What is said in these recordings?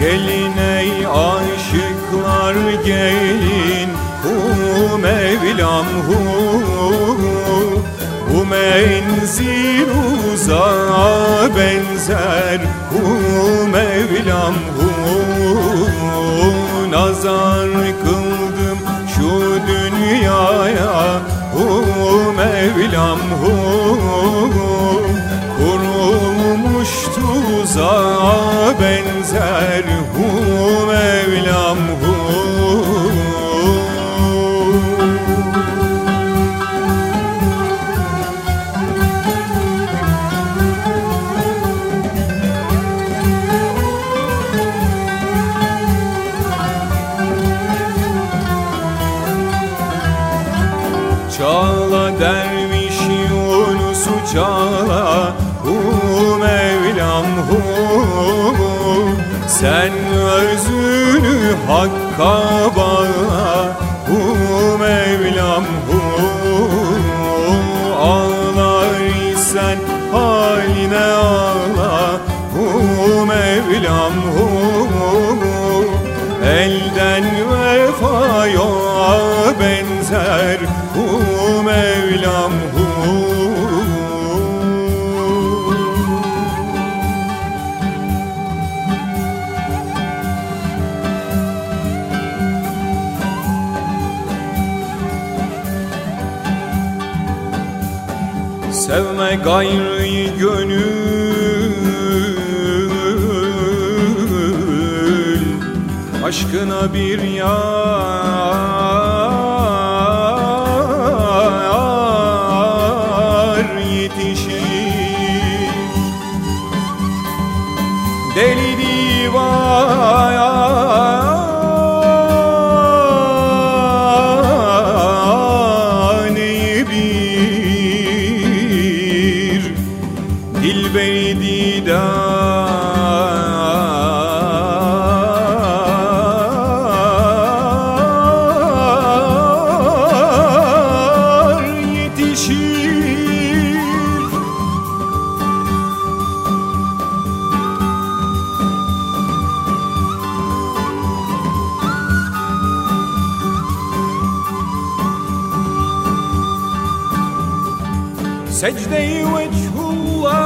Gelin ey aşıklar gelin. Hu Mevlam hu. Bu menzil uzağa benzer. Hu Mevlam hu. Nazar kıldım şu dünyaya. Hu Mevlam hu. Kurulmuş tuzağa benzer Hu Mevlam hu. Çağla derviş Yunus'u çağla Hu Sen özünü Hakk'a bağla Hu Mevlam hu Ağlar isen haline ağla. Hu Mevlam hu Elden vefa yoğa benzer. Hu Mevlam hu Sevme gayrı gönül Aşkına bir yar Secde-i vechullah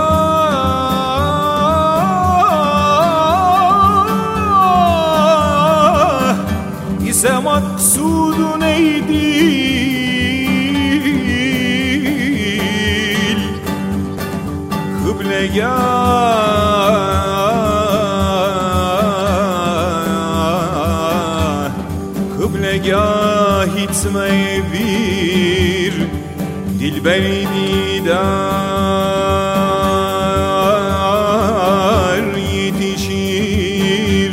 ise maksudu neydil Kıblegah Kıblegah itmeye bir Dilberi didar yetişir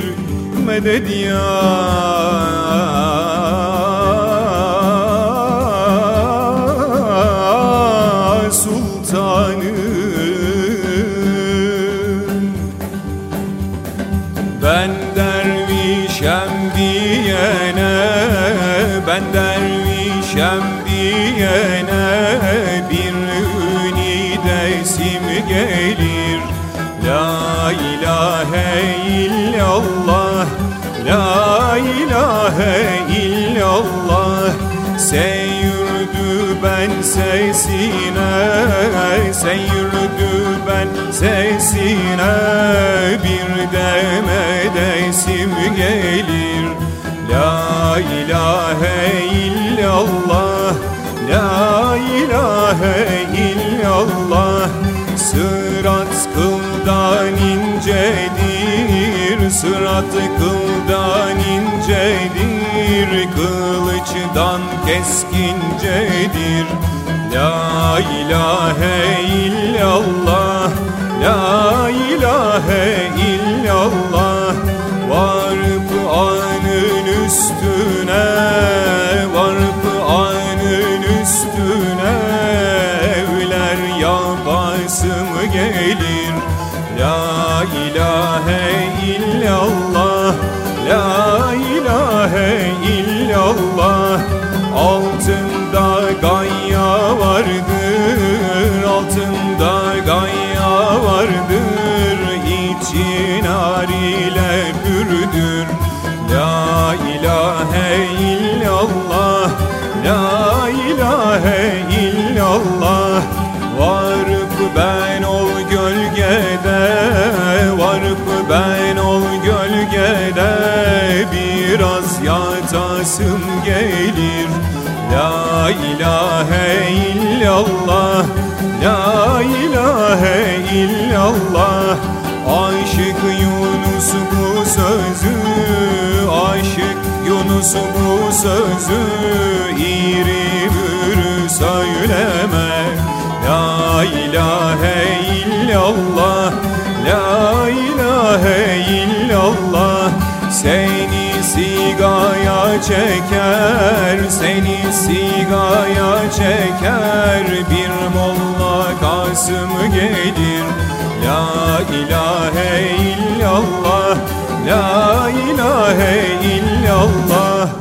Medet ya ilahe illallah. Seyürdü ben sesine Seyürdü ben sesine. Bir demedesim gelir. La ilahe illallah La ilahe illallah. Sırat kıldan incedir Sırat kıldan incedir Kılıçtan keskincedir. La ilahe illallah İçin ile pür ilahe illallah La ilahe illallah. Varıp ben ol gölgede Varıp ben ol gölgede. Biraz yatasım gelir. La ilahe illallah La ilahe illallah. Aşık Yunus bu sözü Aşık Yunus bu sözü İri bürü söyleme. La ilahe illallah La ilahe illallah. Seni sigaya çeker Seni sigaya çeker. Bir molla Kasım gelir. La ilahe illallah La ilahe illallah.